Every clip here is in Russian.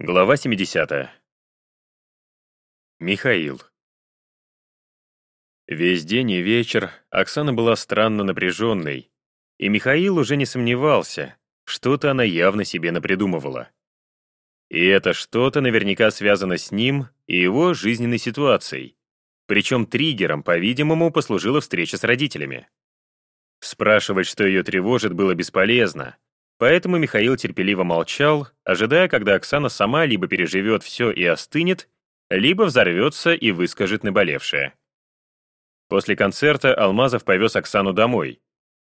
Глава 70. Михаил. Весь день и вечер Оксана была странно напряженной, и Михаил уже не сомневался, что-то она явно себе напридумывала. И это что-то наверняка связано с ним и его жизненной ситуацией, причем триггером, по-видимому, послужила встреча с родителями. Спрашивать, что ее тревожит, было бесполезно, Поэтому Михаил терпеливо молчал, ожидая, когда Оксана сама либо переживет все и остынет, либо взорвется и выскажет наболевшее. После концерта Алмазов повез Оксану домой.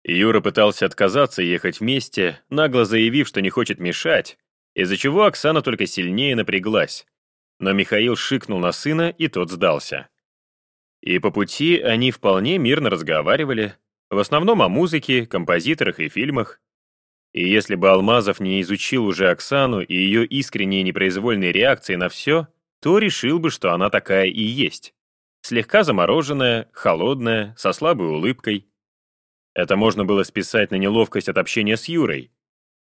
Юра пытался отказаться ехать вместе, нагло заявив, что не хочет мешать, из-за чего Оксана только сильнее напряглась. Но Михаил шикнул на сына, и тот сдался. И по пути они вполне мирно разговаривали, в основном о музыке, композиторах и фильмах. И если бы Алмазов не изучил уже Оксану и ее искренние непроизвольные реакции на все, то решил бы, что она такая и есть. Слегка замороженная, холодная, со слабой улыбкой. Это можно было списать на неловкость от общения с Юрой.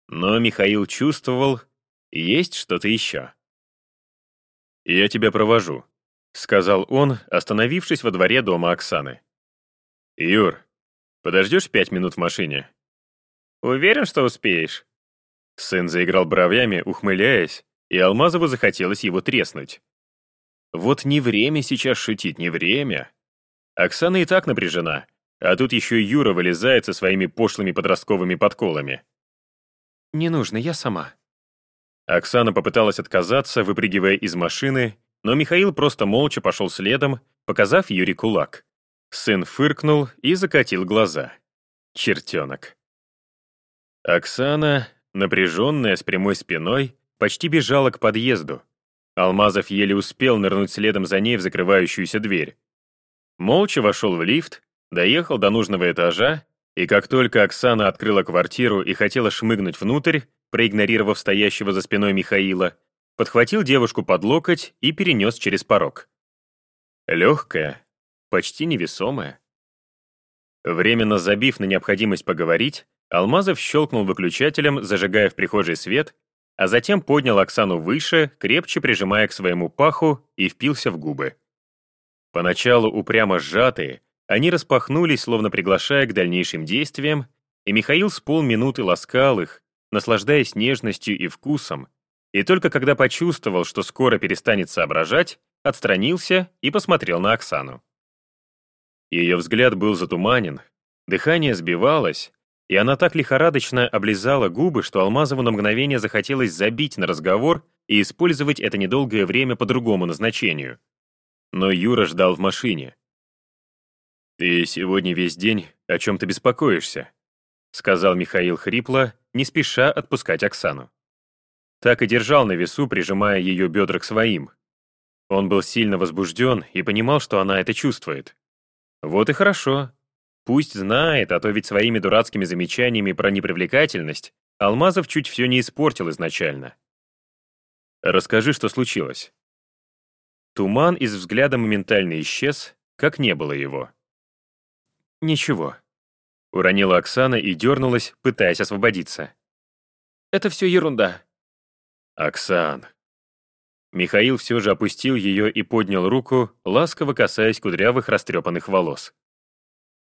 Но Михаил чувствовал, есть что-то еще. «Я тебя провожу», — сказал он, остановившись во дворе дома Оксаны. «Юр, подождешь пять минут в машине?» Уверен, что успеешь?» Сын заиграл бровями, ухмыляясь, и Алмазову захотелось его треснуть. Вот не время сейчас шутить, не время. Оксана и так напряжена, а тут еще и Юра вылезает со своими пошлыми подростковыми подколами. «Не нужно, я сама». Оксана попыталась отказаться, выпрыгивая из машины, но Михаил просто молча пошел следом, показав Юре кулак. Сын фыркнул и закатил глаза. Чертенок. Оксана, напряженная, с прямой спиной, почти бежала к подъезду. Алмазов еле успел нырнуть следом за ней в закрывающуюся дверь. Молча вошел в лифт, доехал до нужного этажа, и как только Оксана открыла квартиру и хотела шмыгнуть внутрь, проигнорировав стоящего за спиной Михаила, подхватил девушку под локоть и перенес через порог. Легкая, почти невесомая. Временно забив на необходимость поговорить, Алмазов щелкнул выключателем, зажигая в прихожей свет, а затем поднял Оксану выше, крепче прижимая к своему паху и впился в губы. Поначалу упрямо сжатые, они распахнулись, словно приглашая к дальнейшим действиям, и Михаил с полминуты ласкал их, наслаждаясь нежностью и вкусом, и только когда почувствовал, что скоро перестанет соображать, отстранился и посмотрел на Оксану. Ее взгляд был затуманен, дыхание сбивалось, и она так лихорадочно облизала губы, что Алмазову на мгновение захотелось забить на разговор и использовать это недолгое время по другому назначению. Но Юра ждал в машине. «Ты сегодня весь день о чем-то беспокоишься», сказал Михаил хрипло, не спеша отпускать Оксану. Так и держал на весу, прижимая ее бедра к своим. Он был сильно возбужден и понимал, что она это чувствует. Вот и хорошо, Пусть знает, а то ведь своими дурацкими замечаниями про непривлекательность Алмазов чуть все не испортил изначально. Расскажи, что случилось. Туман из взгляда моментально исчез, как не было его. Ничего. Уронила Оксана и дернулась, пытаясь освободиться. Это все ерунда. Оксан. Михаил все же опустил ее и поднял руку, ласково касаясь кудрявых растрепанных волос.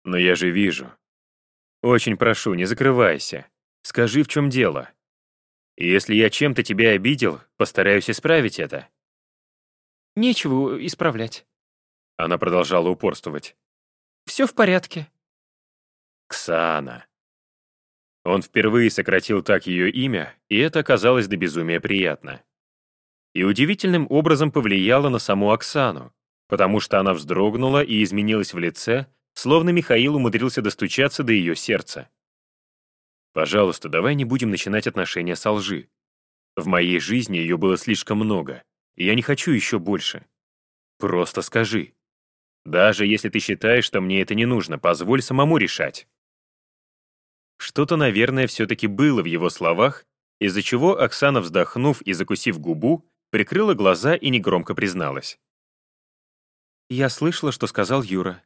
Но я же вижу. Очень прошу, не закрывайся. Скажи, в чем дело. И если я чем-то тебя обидел, постараюсь исправить это. Нечего исправлять. Она продолжала упорствовать. Все в порядке. Ксана. Он впервые сократил так ее имя, и это оказалось до безумия приятно. И удивительным образом повлияло на саму Оксану, потому что она вздрогнула и изменилась в лице, словно Михаил умудрился достучаться до ее сердца. «Пожалуйста, давай не будем начинать отношения со лжи. В моей жизни ее было слишком много, и я не хочу еще больше. Просто скажи. Даже если ты считаешь, что мне это не нужно, позволь самому решать». Что-то, наверное, все-таки было в его словах, из-за чего Оксана, вздохнув и закусив губу, прикрыла глаза и негромко призналась. «Я слышала, что сказал Юра.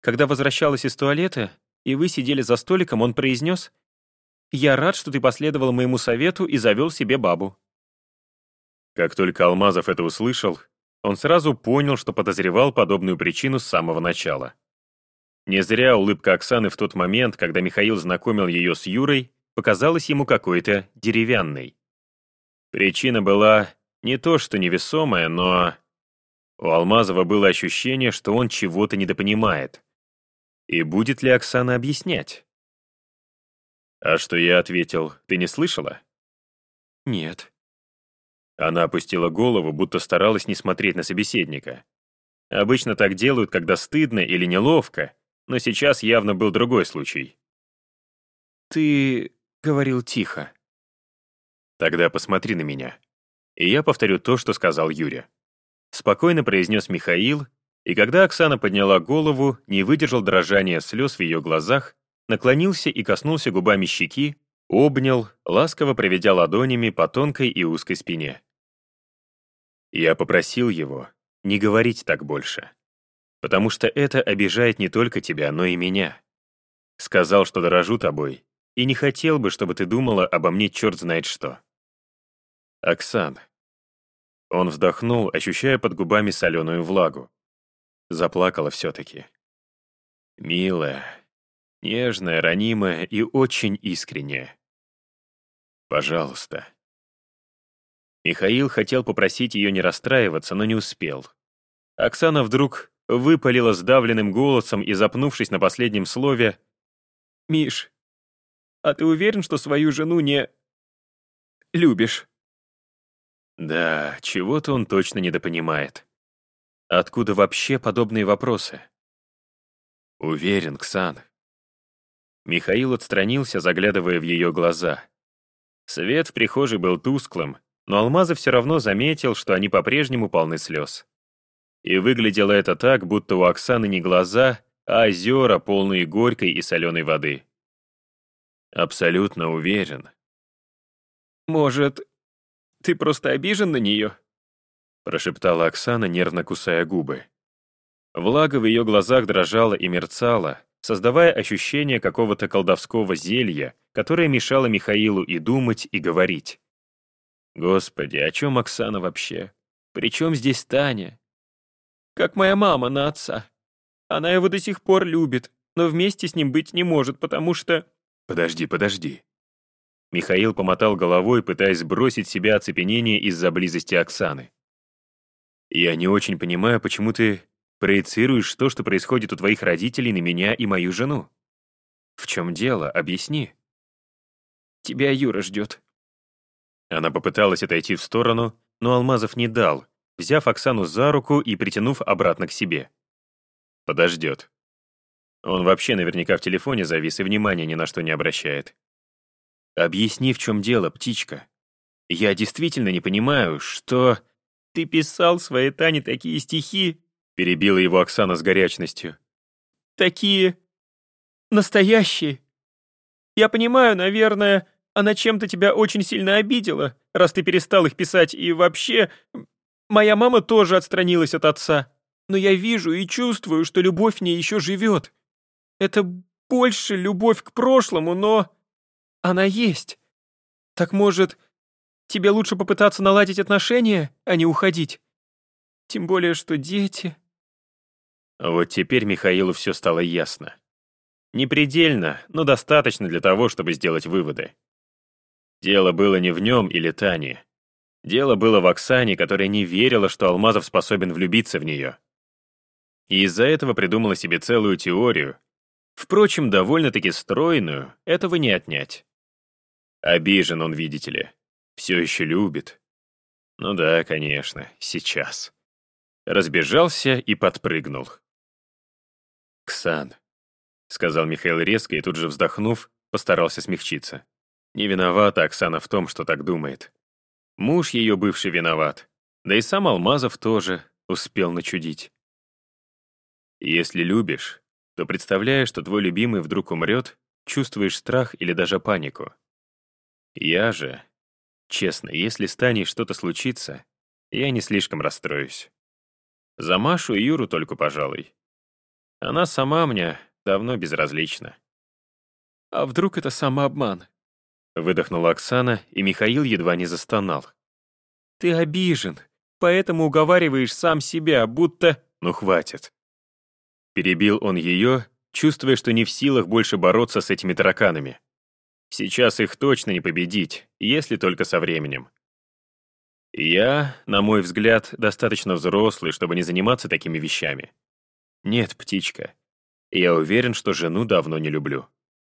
Когда возвращалась из туалета, и вы сидели за столиком, он произнес, «Я рад, что ты последовал моему совету и завел себе бабу». Как только Алмазов это услышал, он сразу понял, что подозревал подобную причину с самого начала. Не зря улыбка Оксаны в тот момент, когда Михаил знакомил ее с Юрой, показалась ему какой-то деревянной. Причина была не то что невесомая, но... У Алмазова было ощущение, что он чего-то недопонимает. И будет ли Оксана объяснять? А что я ответил, ты не слышала? Нет. Она опустила голову, будто старалась не смотреть на собеседника. Обычно так делают, когда стыдно или неловко, но сейчас явно был другой случай. «Ты говорил тихо». «Тогда посмотри на меня». И я повторю то, что сказал Юря. Спокойно произнес Михаил, и когда Оксана подняла голову, не выдержал дрожания слез в ее глазах, наклонился и коснулся губами щеки, обнял, ласково проведя ладонями по тонкой и узкой спине. Я попросил его не говорить так больше, потому что это обижает не только тебя, но и меня. Сказал, что дорожу тобой, и не хотел бы, чтобы ты думала обо мне черт знает что. Оксан. Он вздохнул, ощущая под губами соленую влагу. Заплакала все-таки. Милая, нежная, ранимая и очень искренняя. Пожалуйста. Михаил хотел попросить ее не расстраиваться, но не успел. Оксана вдруг выпалила сдавленным голосом и, запнувшись на последнем слове, «Миш, а ты уверен, что свою жену не... любишь?» Да, чего-то он точно недопонимает. Откуда вообще подобные вопросы? Уверен, Ксан. Михаил отстранился, заглядывая в ее глаза. Свет в прихожей был тусклым, но Алмазов все равно заметил, что они по-прежнему полны слез. И выглядело это так, будто у Оксаны не глаза, а озера, полные горькой и соленой воды. Абсолютно уверен. «Может, ты просто обижен на нее?» Прошептала Оксана, нервно кусая губы. Влага в ее глазах дрожала и мерцала, создавая ощущение какого-то колдовского зелья, которое мешало Михаилу и думать, и говорить. Господи, о чем Оксана вообще? Причем здесь Таня? Как моя мама на отца. Она его до сих пор любит, но вместе с ним быть не может, потому что... Подожди, подожди. Михаил помотал головой, пытаясь сбросить себя оцепенение из-за близости Оксаны. «Я не очень понимаю, почему ты проецируешь то, что происходит у твоих родителей, на меня и мою жену. В чем дело? Объясни». «Тебя Юра ждет», она попыталась отойти в сторону, но Алмазов не дал, взяв Оксану за руку и притянув обратно к себе. Подождет. Он вообще наверняка в телефоне завис и внимания ни на что не обращает. «Объясни, в чем дело, птичка. Я действительно не понимаю, что...» «Ты писал своей Тане такие стихи?» Перебила его Оксана с горячностью. «Такие... настоящие. Я понимаю, наверное, она чем-то тебя очень сильно обидела, раз ты перестал их писать, и вообще... Моя мама тоже отстранилась от отца. Но я вижу и чувствую, что любовь в ней еще живет. Это больше любовь к прошлому, но... Она есть. Так может, тебе лучше попытаться наладить отношения, а не уходить? Тем более, что дети... Вот теперь Михаилу все стало ясно. Не предельно, но достаточно для того, чтобы сделать выводы. Дело было не в нем или Тане. Дело было в Оксане, которая не верила, что Алмазов способен влюбиться в нее. И из-за этого придумала себе целую теорию. Впрочем, довольно-таки стройную, этого не отнять. Обижен он, видите ли. Все еще любит. Ну да, конечно, сейчас. Разбежался и подпрыгнул. «Ксан», — сказал Михаил резко и тут же вздохнув, постарался смягчиться. Не виновата Оксана в том, что так думает. Муж ее бывший виноват. Да и сам Алмазов тоже успел начудить. Если любишь, то представляя, что твой любимый вдруг умрет, чувствуешь страх или даже панику. Я же, честно, если с Таней что-то случится, я не слишком расстроюсь. За Машу и Юру только, пожалуй. Она сама мне давно безразлична. А вдруг это самообман? Выдохнула Оксана, и Михаил едва не застонал. Ты обижен, поэтому уговариваешь сам себя, будто... Ну хватит. Перебил он ее, чувствуя, что не в силах больше бороться с этими тараканами. Сейчас их точно не победить, если только со временем. Я, на мой взгляд, достаточно взрослый, чтобы не заниматься такими вещами. Нет, птичка. Я уверен, что жену давно не люблю.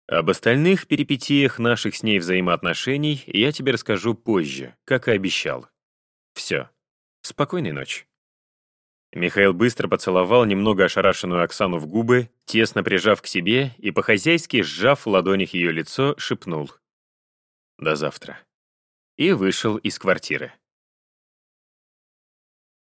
Об остальных перипетиях наших с ней взаимоотношений я тебе расскажу позже, как и обещал. Все. Спокойной ночи. Михаил быстро поцеловал немного ошарашенную Оксану в губы, тесно прижав к себе и по-хозяйски сжав в ладонях ее лицо, шепнул. «До завтра». И вышел из квартиры.